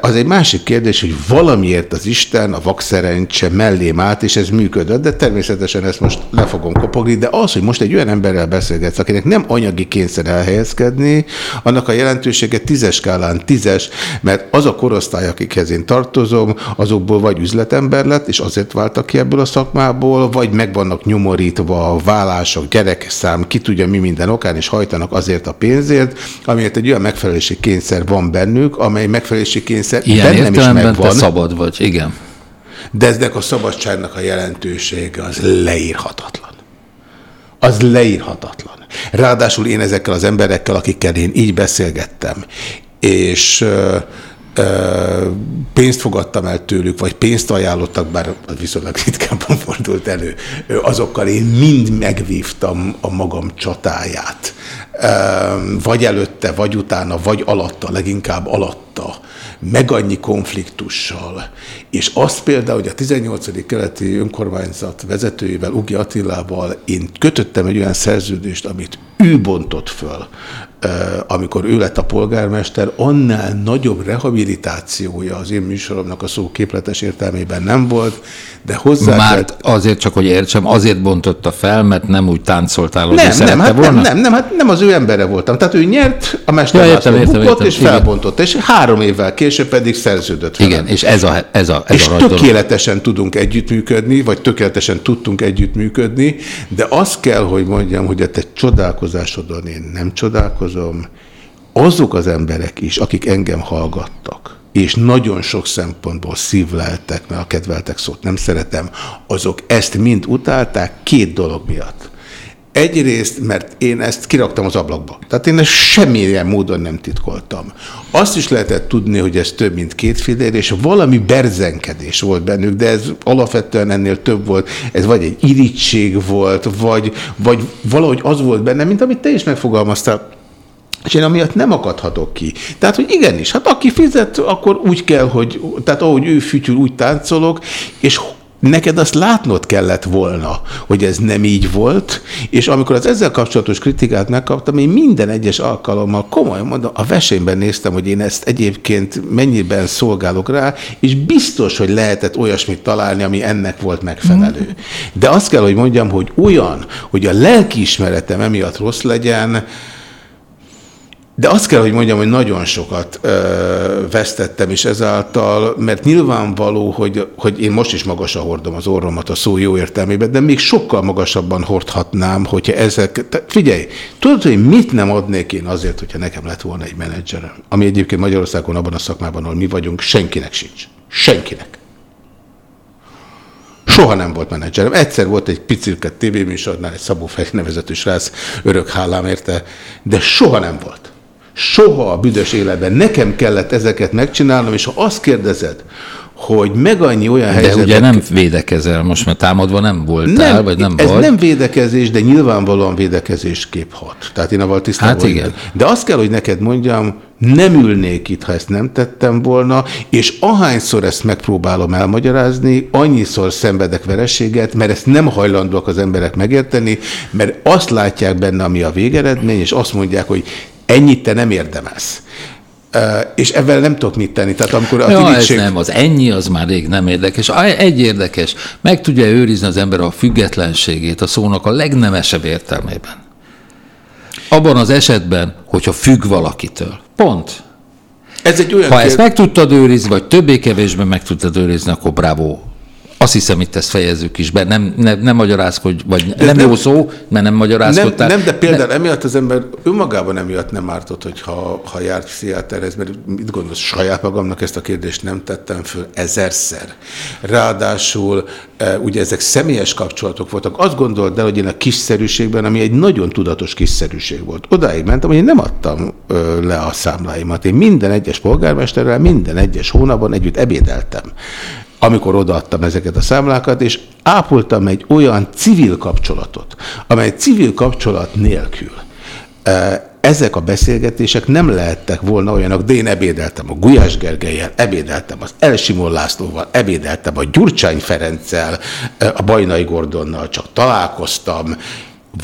az egy másik kérdés, hogy valamiért az Isten, a vakszerencse mellém állt, és ez működött, de természetesen ezt most le fogom kopogni, de az, hogy most egy olyan emberrel beszélgetsz, akinek nem anyagi kényszer elhelyezkedni, annak a jelentősége tízes skálán tízes, mert az a korosztály, akikhez én tartozom, azokból vagy üzletember lett, és azért váltak ki ebből a szakmából, vagy meg vannak nyomorítva a vállások, gyerekszám, ki tudja mi minden okán, és hajtanak azért a pénzért, amiért egy olyan megfelelési kényszer van bennük, amely megfelelési kényszer Ilyen bennem is megvan. Te szabad vagy, igen. De eznek a szabadságnak a jelentősége az leírhatatlan. Az leírhatatlan. Ráadásul én ezekkel az emberekkel, akikkel én így beszélgettem, és ö, ö, pénzt fogadtam el tőlük, vagy pénzt ajánlottak, bár viszonylag ritkábban fordult elő, azokkal én mind megvívtam a magam csatáját. Vagy előtte, vagy utána, vagy alatta, leginkább alatta meg annyi konfliktussal. És azt például, hogy a 18. keleti önkormányzat vezetőjével, Ugi Attilával én kötöttem egy olyan szerződést, amit ő bontott föl, amikor ő lett a polgármester, annál nagyobb rehabilitációja az én műsoromnak a szó képletes értelmében nem volt, de hozzá Már azért csak, hogy értsem, azért bontotta fel, mert nem úgy táncoltál, hogy nem, nem, hát volna? nem, nem, nem, hát nem az ő embere voltam. Tehát ő nyert, a Mester ja, értem, értem, bukott, értem, és igen. felbontott, és három évvel később pedig szerződött fel. Igen, és ez a, ez a, ez és a tökéletesen dolog. tudunk együttműködni, vagy tökéletesen tudtunk együttműködni, de azt kell, hogy mondjam, hogy a te csodálkozásodon én nem csodálkozom, azok az emberek is, akik engem hallgattak, és nagyon sok szempontból szívleltek, mert a kedveltek szót nem szeretem, azok ezt mind utálták két dolog miatt. Egyrészt, mert én ezt kiraktam az ablakba. Tehát én ezt semmilyen módon nem titkoltam. Azt is lehetett tudni, hogy ez több, mint két filér, és valami berzenkedés volt bennük, de ez alapvetően ennél több volt. Ez vagy egy irítség volt, vagy, vagy valahogy az volt benne, mint amit te is megfogalmaztál és én amiatt nem akadhatok ki. Tehát, hogy igenis, hát aki fizet, akkor úgy kell, hogy, tehát ahogy ő fütyül, úgy táncolok, és neked azt látnod kellett volna, hogy ez nem így volt, és amikor az ezzel kapcsolatos kritikát megkaptam, én minden egyes alkalommal komolyan mondom, a vesélyben néztem, hogy én ezt egyébként mennyiben szolgálok rá, és biztos, hogy lehetett olyasmit találni, ami ennek volt megfelelő. De azt kell, hogy mondjam, hogy olyan, hogy a lelkiismeretem emiatt rossz legyen, de azt kell, hogy mondjam, hogy nagyon sokat ö, vesztettem is ezáltal, mert nyilvánvaló, hogy, hogy én most is magasra hordom az orromat a szó jó értelmében, de még sokkal magasabban hordhatnám, hogyha ezek... Figyelj, tudod, hogy mit nem adnék én azért, hogyha nekem lett volna egy menedzserem, ami egyébként Magyarországon abban a szakmában, ahol mi vagyunk, senkinek sincs. Senkinek. Soha nem volt menedzserem. Egyszer volt egy picilket tévéműsornál, egy Szabó Feri nevezetű srác, örök hálám érte, de soha nem volt. Soha a büdös életben. Nekem kellett ezeket megcsinálnom, és ha azt kérdezed, hogy meg annyi olyan helyzet. De ugye nem védekezel most, mert támadva nem voltál, nem, vagy nem ez vagy. nem védekezés, de nyilvánvalóan védekezés képhat. Tehát én avval tisztában hát igen. De azt kell, hogy neked mondjam, nem ülnék itt, ha ezt nem tettem volna, és ahányszor ezt megpróbálom elmagyarázni, annyiszor szenvedek vereséget, mert ezt nem hajlandóak az emberek megérteni, mert azt látják benne, ami a végeredmény, és azt mondják, hogy ennyit te nem érdemelsz. És ebben nem tudok mit tenni. Tehát amikor a ja, ez nem, az ennyi az már rég nem érdekes. Egy érdekes, meg tudja őrizni az ember a függetlenségét a szónak a legnemesebb értelmében. Abban az esetben, hogyha függ valakitől. Pont. Ez egy olyan ha kér... ezt meg tudtad őrizni, vagy többé-kevésbé meg tudtad őrizni, akkor bravo, azt hiszem, itt ezt fejezzük is be. Nem, nem, nem magyarázkodj, vagy de nem, nem jó szó, mert nem magyarázkodtál. Nem, nem de például nem. emiatt az ember önmagában emiatt nem ártott, hogy ha, ha járt pszichiáterhez, mert mit gondolsz, saját magamnak ezt a kérdést nem tettem föl ezerszer. Ráadásul e, ugye ezek személyes kapcsolatok voltak. Azt gondold el, hogy én a kiszerűségben, ami egy nagyon tudatos kiszerűség volt, odáig mentem, hogy én nem adtam ö, le a számláimat. Én minden egyes polgármesterrel, minden egyes hónapban együtt ebédeltem amikor odaadtam ezeket a számlákat, és ápoltam egy olyan civil kapcsolatot, amely civil kapcsolat nélkül ezek a beszélgetések nem lehettek volna olyanok, de én ebédeltem a Gulyás Gergelyel, ebédeltem az Elsimon Lászlóval, ebédeltem a Gyurcsány Ferenccel, a Bajnai Gordonnal, csak találkoztam.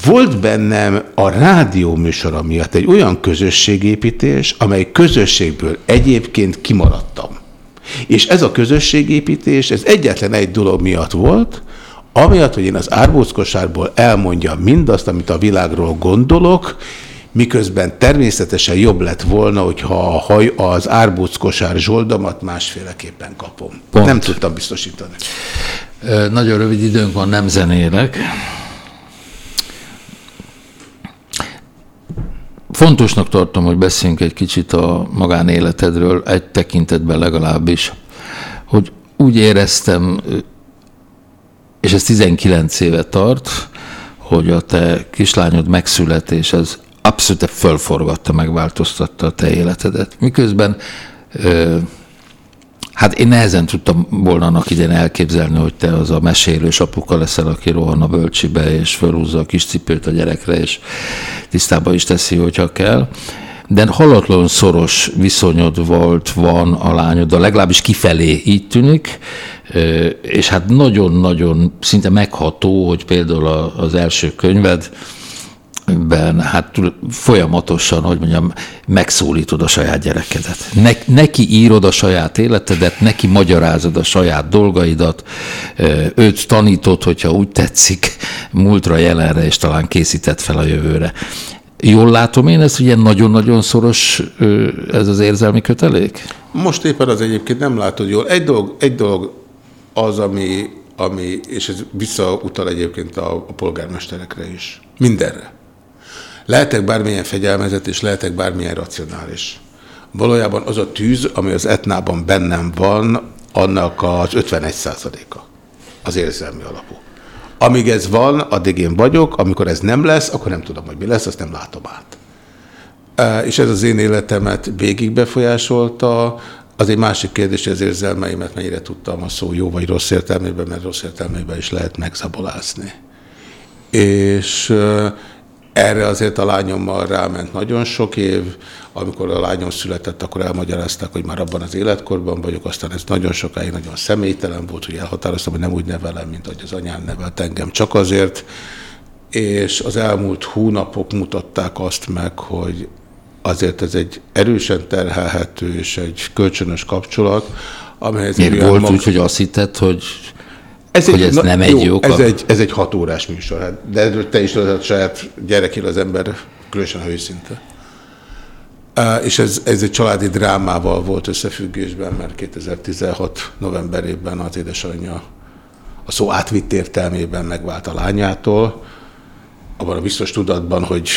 Volt bennem a rádió műsora miatt egy olyan közösségépítés, amely közösségből egyébként kimaradtam. És ez a közösségépítés, ez egyetlen egy dolog miatt volt, amiatt, hogy én az árbóckosárból elmondjam mindazt, amit a világról gondolok, miközben természetesen jobb lett volna, hogyha a haj, az árbóckosár zsoldamat másféleképpen kapom. Pont. Nem tudtam biztosítani. Nagyon rövid időnk van, nem zenélek. Fontosnak tartom, hogy beszéljünk egy kicsit a magánéletedről, egy tekintetben legalábbis, hogy úgy éreztem, és ez 19 éve tart, hogy a te kislányod megszületés, ez abszolút fölforgatta, megváltoztatta a te életedet. Miközben Hát én nehezen tudtam volna annak idén elképzelni, hogy te az a mesélős apuka leszel, aki rohan a bölcsibe, és fölhúzza a kis cipőt a gyerekre, és tisztába is teszi, hogyha kell. De halatlan szoros viszonyod volt, van a lányod, legalábbis kifelé így tűnik, és hát nagyon-nagyon szinte megható, hogy például az első könyved, ben hát folyamatosan, hogy mondjam, megszólítod a saját gyerekedet. Ne, neki írod a saját életedet, neki magyarázod a saját dolgaidat, őt tanítod, hogyha úgy tetszik, múltra, jelenre, és talán készített fel a jövőre. Jól látom én ezt, ilyen nagyon-nagyon szoros ez az érzelmi kötelék? Most éppen az egyébként nem látod jól. Egy dolog, egy dolog az, ami, ami, és ez visszautal egyébként a, a polgármesterekre is. Mindenre. Lehetek bármilyen fegyelmezett, és lehetek bármilyen racionális. Valójában az a tűz, ami az etnában bennem van, annak az 51 százaléka az érzelmi alapú. Amíg ez van, addig én vagyok, amikor ez nem lesz, akkor nem tudom, hogy mi lesz, azt nem látom át. És ez az én életemet végig befolyásolta, az egy másik kérdés, hogy az érzelmeimet mennyire tudtam a szó jó vagy rossz értelmében, mert rossz értelmében is lehet megzabolázni. És erre azért a lányommal ráment nagyon sok év. Amikor a lányom született, akkor elmagyarázták, hogy már abban az életkorban vagyok, aztán ez nagyon sokáig nagyon személytelen volt, hogy elhatároztam, hogy nem úgy nevelem, mint hogy az anyám nevelt engem csak azért. És az elmúlt hónapok mutatták azt meg, hogy azért ez egy erősen terhelhető és egy kölcsönös kapcsolat, amelyhez... Miért volt mag... úgy, hogy azt hitted, hogy ez hogy egy, ez na, nem egy jó, ez egy, ez egy hat órás műsor, hát, de te is tudod, a saját gyerekél az ember, különösen ha őszinte. Uh, és ez, ez egy családi drámával volt összefüggésben, mert 2016 novemberében az édesanyja a szó átvitt értelmében megvált a lányától, abban a biztos tudatban, hogy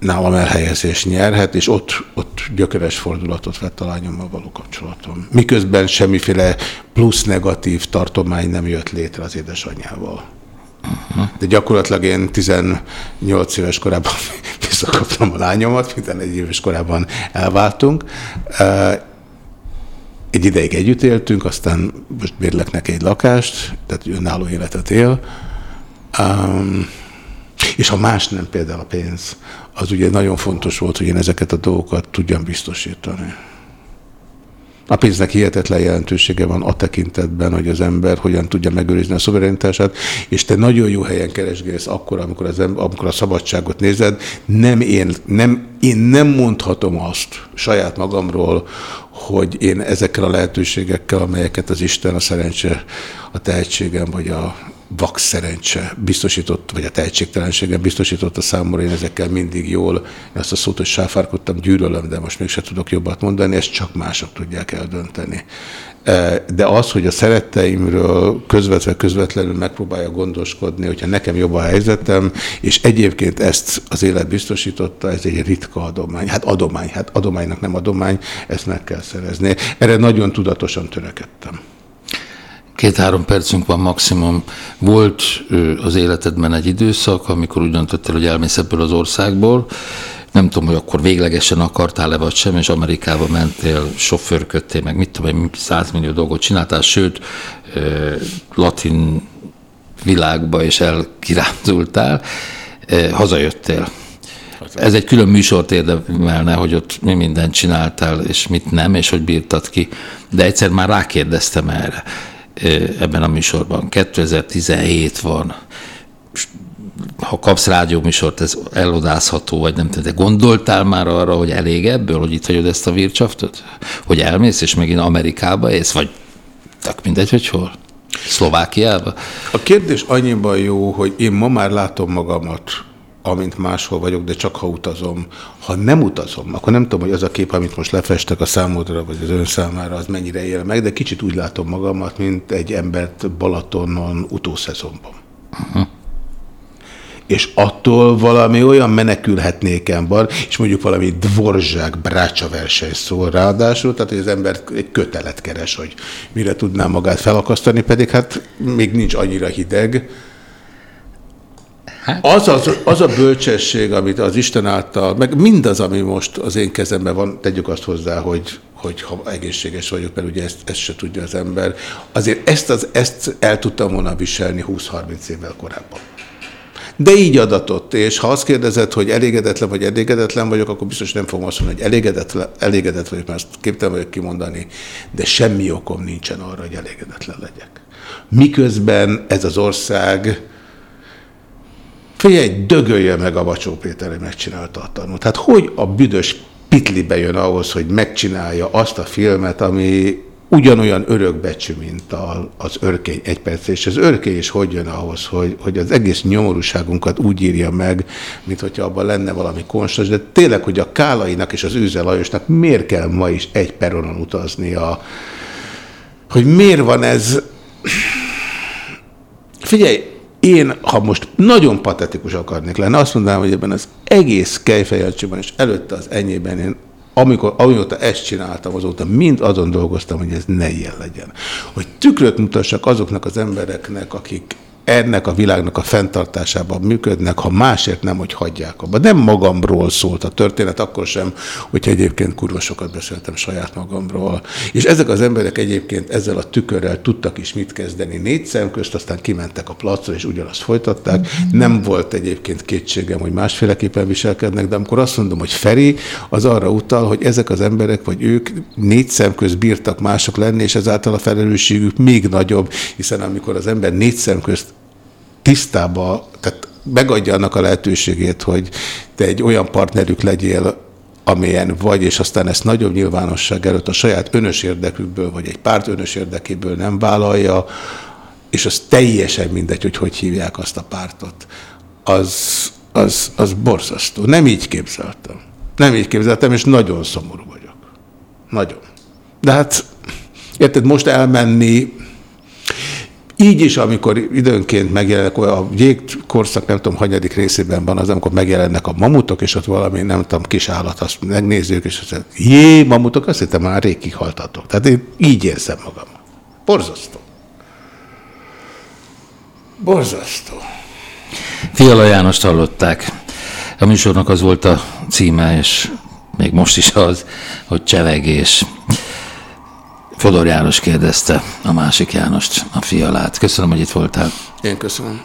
nálam elhelyezés nyerhet, és ott, ott gyökeres fordulatot vett a lányommal való kapcsolatom. Miközben semmiféle plusz negatív tartomány nem jött létre az édesanyjával. De gyakorlatilag én 18 éves korában visszakaptam a lányomat, minden egy éves korában elváltunk. Egy ideig együtt éltünk, aztán most bérlek neki egy lakást, tehát önálló életet él. Um, és ha más nem, például a pénz, az ugye nagyon fontos volt, hogy én ezeket a dolgokat tudjam biztosítani. A pénznek hihetetlen jelentősége van a tekintetben, hogy az ember hogyan tudja megőrizni a szuverenitását, és te nagyon jó helyen keresgélsz akkor, amikor, az ember, amikor a szabadságot nézed. Nem én, nem, én nem mondhatom azt saját magamról, hogy én ezekkel a lehetőségekkel, amelyeket az Isten, a szerencse, a tehetségem vagy a vak szerencse biztosított, vagy a tehetségtelensége biztosított a számomra, én ezekkel mindig jól, én azt a szót, hogy sáfárkodtam, gyűrölöm, de most mégsem tudok jobbat mondani, ezt csak mások tudják eldönteni. E, de az, hogy a szeretteimről közvetve közvetlenül megpróbálja gondoskodni, hogyha nekem jobb a helyzetem, és egyébként ezt az élet biztosította, ez egy ritka adomány. Hát adomány, hát adománynak nem adomány, ezt meg kell szerezni. Erre nagyon tudatosan törekedtem. Két-három percünk van maximum. Volt az életedben egy időszak, amikor úgy döntöttél, hogy elmész ebből az országból. nem tudom, hogy akkor véglegesen akartál-e vagy sem, és Amerikába mentél, sofőrködtél, meg mit tudom, hogy 100 millió dolgot csináltál, sőt, latin világba is elkirándultál, hazajöttél. Ez egy külön műsort érdemelne, hogy ott mi mindent csináltál, és mit nem, és hogy bírtad ki. De egyszer már rákérdeztem erre ebben a műsorban. 2017 van, ha kapsz rádióműsort, ez elodázható, vagy nem tudom, de gondoltál már arra, hogy elég ebből, hogy itt hagyod ezt a vircsaftot? Hogy elmész, és megint Amerikába ész, vagy tak mindegy, hogy hol? Szlovákiába? A kérdés annyiban jó, hogy én ma már látom magamat, amint máshol vagyok, de csak ha utazom. Ha nem utazom, akkor nem tudom, hogy az a kép, amit most lefestek a számodra, vagy az ön számára, az mennyire él meg, de kicsit úgy látom magamat, mint egy embert Balatonon utószezonban. Uh -huh és attól valami olyan menekülhetnéken van, és mondjuk valami dvorzsák brácsa verseny szól ráadásul, tehát hogy az ember egy kötelet keres, hogy mire tudná magát felakasztani, pedig hát még nincs annyira hideg. Hát. Az, az, az a bölcsesség, amit az Isten által, meg mindaz, ami most az én kezemben van, tegyük azt hozzá, hogy, hogy ha egészséges vagyok, mert ugye ezt, ezt se tudja az ember, azért ezt, az, ezt el tudtam volna viselni 20-30 évvel korábban. De így adatott, és ha azt kérdezed, hogy elégedetlen vagy elégedetlen vagyok, akkor biztos nem fogom azt mondani, hogy elégedetlen, elégedett vagyok, mert ezt képtelen vagyok kimondani, de semmi okom nincsen arra, hogy elégedetlen legyek. Miközben ez az ország Figyelj, dögölje meg a Bacsó Péter, hogy megcsinálta a tanult. Hát hogy a büdös pitli bejön ahhoz, hogy megcsinálja azt a filmet, ami ugyanolyan örökbecsű, mint az örkény egy perc, és az örkény is hogy jön ahhoz, hogy, hogy az egész nyomorúságunkat úgy írja meg, mint hogyha abban lenne valami konstans, de tényleg, hogy a Kálainak és az Őze Lajosnak miért kell ma is egy peronon utaznia, hogy miért van ez... Figyelj, én, ha most nagyon patetikus akarnék lenni, azt mondanám, hogy ebben az egész kejfejelcsőben és előtte az enyében én amikor, amióta ezt csináltam, azóta mind azon dolgoztam, hogy ez ne ilyen legyen. Hogy tükröt mutassak azoknak az embereknek, akik ennek a világnak a fenntartásában működnek, ha másért nem, hogy hagyják abba. Nem magamról szólt a történet, akkor sem, hogyha egyébként kurva sokat beszéltem saját magamról. És ezek az emberek egyébként ezzel a tükörrel tudtak is mit kezdeni négy szem közt, aztán kimentek a placra, és ugyanazt folytatták. Nem volt egyébként kétségem, hogy másféleképpen viselkednek, de amikor azt mondom, hogy Feri, az arra utal, hogy ezek az emberek, vagy ők négy szem közt bírtak mások lenni, és ezáltal a felelősségük még nagyobb, hiszen amikor az ember négy szem közt tisztába, tehát megadja annak a lehetőségét, hogy te egy olyan partnerük legyél, amilyen vagy, és aztán ezt nagyobb nyilvánosság előtt a saját önös érdekükből, vagy egy párt önös érdekéből nem vállalja, és az teljesen mindegy, hogy hogy hívják azt a pártot, az, az, az borzasztó. Nem így képzeltem. Nem így képzeltem, és nagyon szomorú vagyok. Nagyon. De hát, érted, most elmenni így is, amikor időnként megjelennek, a jégkorszak nem tudom, hanyadik részében van az, amikor megjelennek a mamutok, és ott valami, nem tudom, kis állat, azt megnézzük, és azt mondja, jé, mamutok, azt hittem már rég kihaltatok. Tehát én így érzem magam. Borzasztó. Borzasztó. Fiala Jánost hallották. A műsornak az volt a címe, és még most is az, hogy csevegés. Fodor János kérdezte a másik Jánost, a fialát. Köszönöm, hogy itt voltál. Én köszönöm.